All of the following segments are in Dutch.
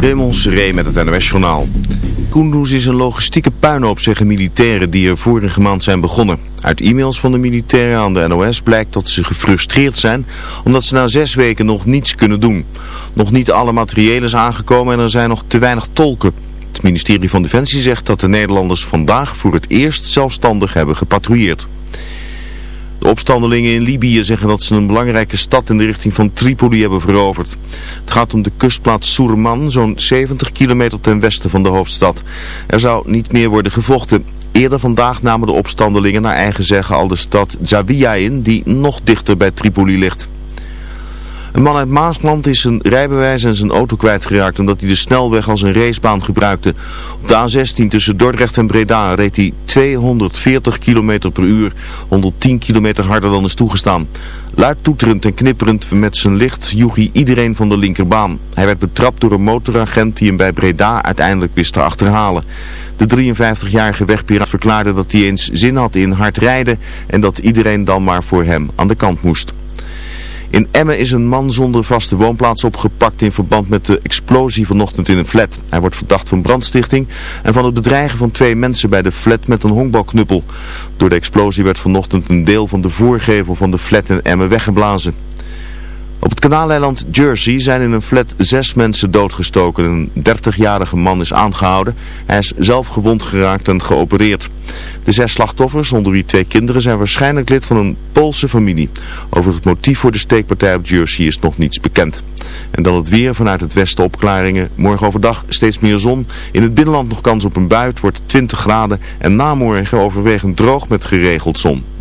Raymond met het NOS-journaal. Kunduz is een logistieke puinhoop, zeggen militairen die er vorige maand zijn begonnen. Uit e-mails van de militairen aan de NOS blijkt dat ze gefrustreerd zijn omdat ze na zes weken nog niets kunnen doen. Nog niet alle materiële is aangekomen en er zijn nog te weinig tolken. Het ministerie van Defensie zegt dat de Nederlanders vandaag voor het eerst zelfstandig hebben gepatrouilleerd. De opstandelingen in Libië zeggen dat ze een belangrijke stad in de richting van Tripoli hebben veroverd. Het gaat om de kustplaats Sourman, zo'n 70 kilometer ten westen van de hoofdstad. Er zou niet meer worden gevochten. Eerder vandaag namen de opstandelingen naar eigen zeggen al de stad Zawiya in, die nog dichter bij Tripoli ligt. Een man uit Maasland is zijn rijbewijs en zijn auto kwijtgeraakt omdat hij de snelweg als een racebaan gebruikte. Op de A16 tussen Dordrecht en Breda reed hij 240 km per uur, 110 km harder dan is toegestaan. Luid toeterend en knipperend met zijn licht joeg hij iedereen van de linkerbaan. Hij werd betrapt door een motoragent die hem bij Breda uiteindelijk wist te achterhalen. De 53-jarige wegpiraat verklaarde dat hij eens zin had in hard rijden en dat iedereen dan maar voor hem aan de kant moest. In Emmen is een man zonder vaste woonplaats opgepakt in verband met de explosie vanochtend in een flat. Hij wordt verdacht van brandstichting en van het bedreigen van twee mensen bij de flat met een honkbalknuppel. Door de explosie werd vanochtend een deel van de voorgevel van de flat in Emmen weggeblazen. Op het kanaaleiland Jersey zijn in een flat zes mensen doodgestoken. Een 30-jarige man is aangehouden. Hij is zelf gewond geraakt en geopereerd. De zes slachtoffers, onder wie twee kinderen, zijn waarschijnlijk lid van een Poolse familie. Over het motief voor de steekpartij op Jersey is nog niets bekend. En dan het weer vanuit het westen opklaringen. Morgen overdag steeds meer zon. In het binnenland nog kans op een bui. wordt 20 graden. En namorgen overwegend droog met geregeld zon.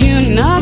you know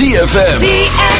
ZFM. ZFM.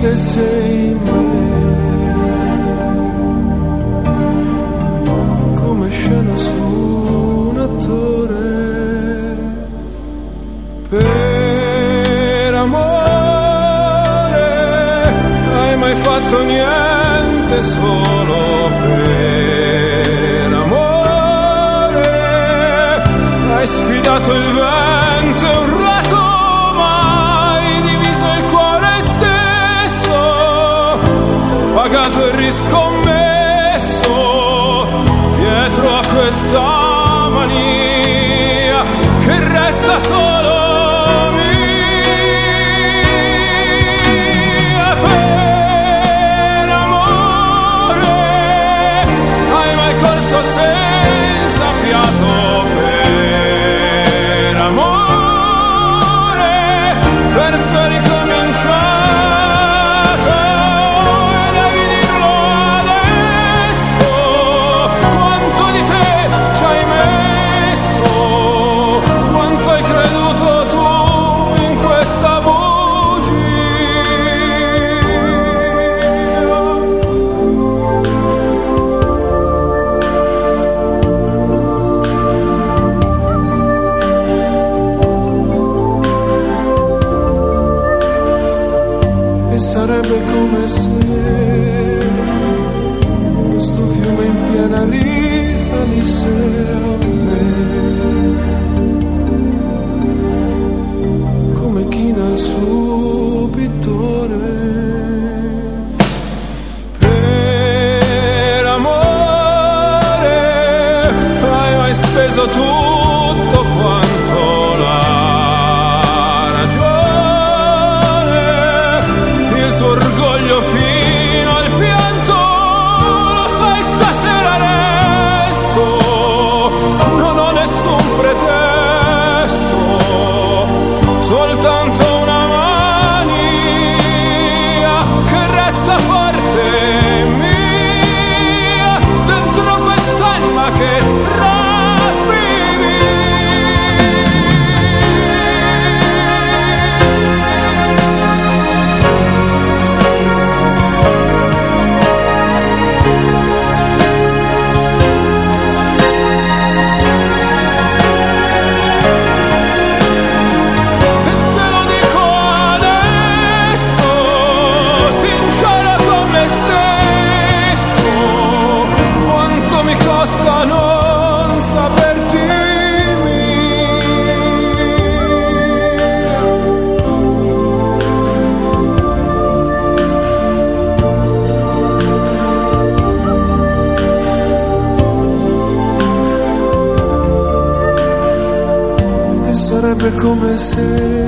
the same come scena su un attore. Per amore hai mai fatto niente solo per amore? Hai sfidato il vento comecei.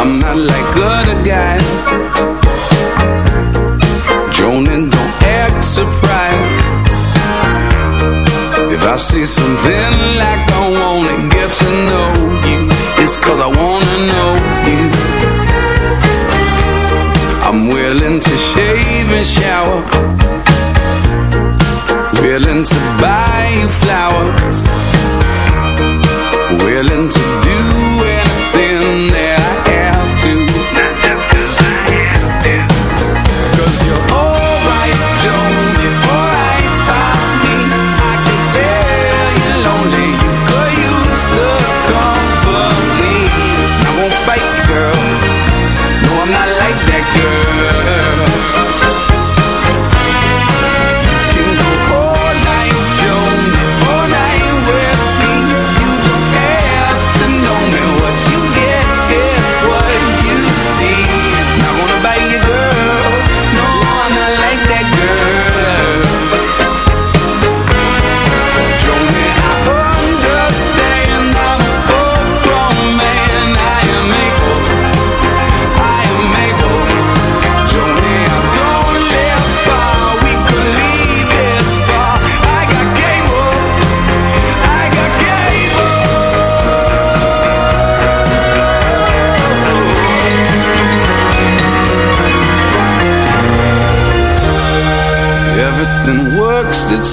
I'm not like other guys. Droning, don't act surprised If I see something like I wanna get to know you It's cause I wanna know you. I'm willing to shave and shower. Willing to buy you flowers. Willing to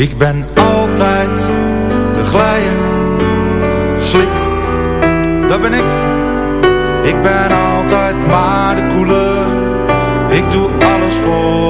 Ik ben altijd de glijer, slik, dat ben ik. Ik ben altijd maar de koele, ik doe alles voor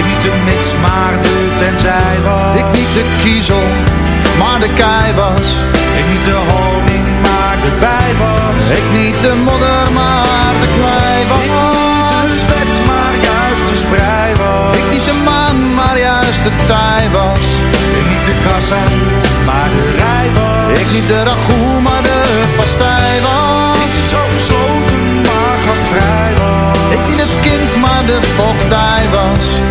niet de mits, maar de tenzij was. Ik niet de kiezel, maar de kei was. Ik niet de honing, maar de bij was. Ik niet de modder, maar de klei was Ik niet de wet, maar juist de sprei was. Ik niet de maan, maar juist de tij was. Ik niet de kassa, maar de rij was. Ik niet de ragout, maar de pastij was. Ik niet zo gesloten, maar gastvrij was. Ik niet het kind, maar de vochtdij was.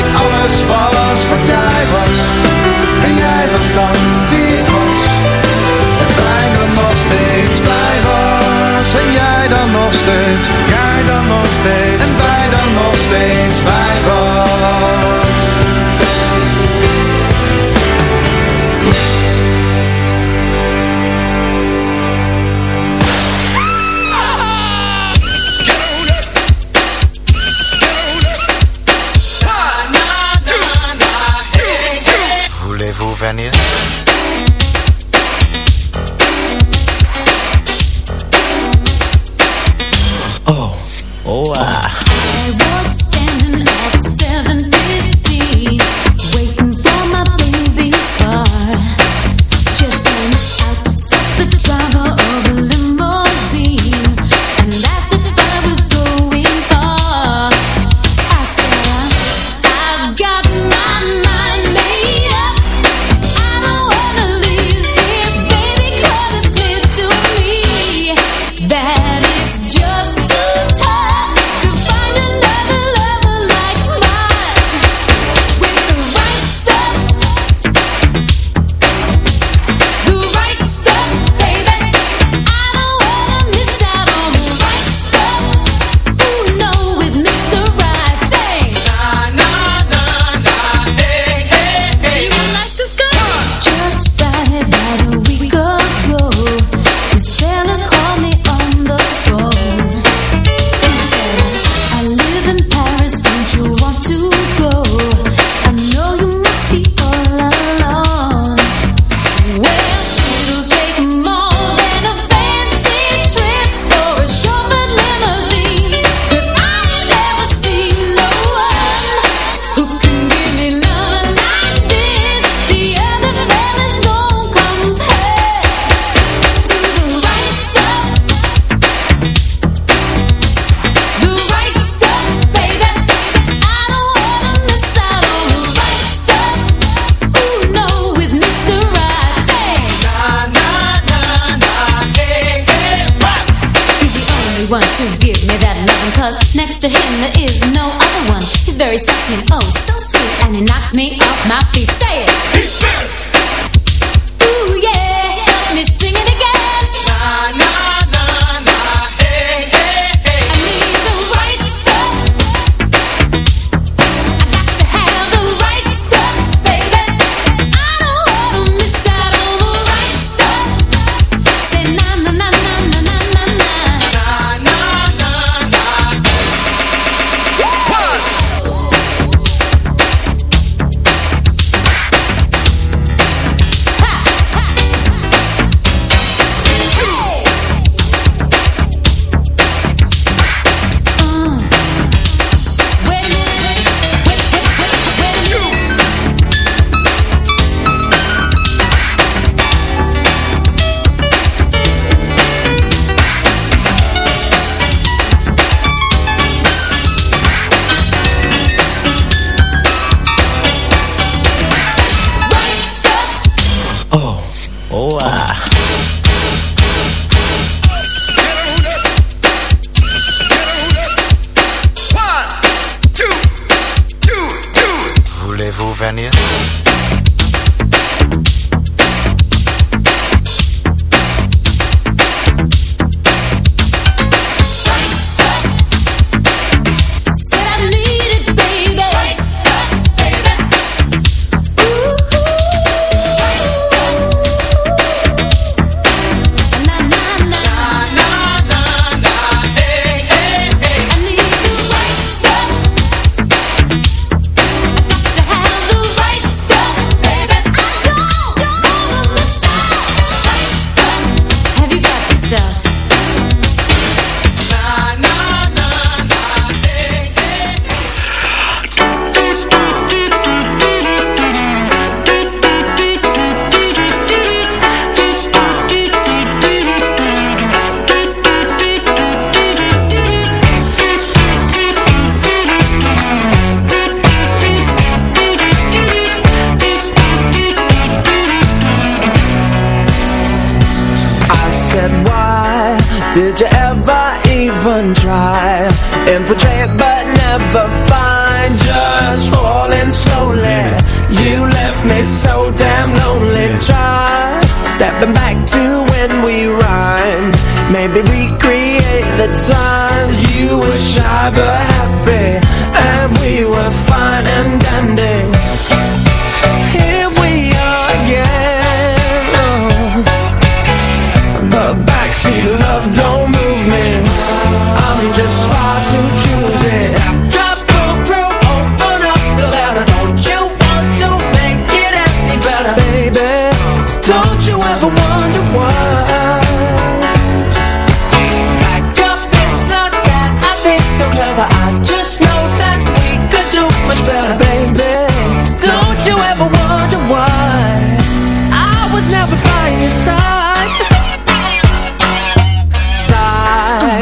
Ik alles was wat jij was. En jij was dan wie ik was. En bijna nog steeds blij was. En jij dan nog steeds Jij dan nog steeds. En wij dan nog steeds bij was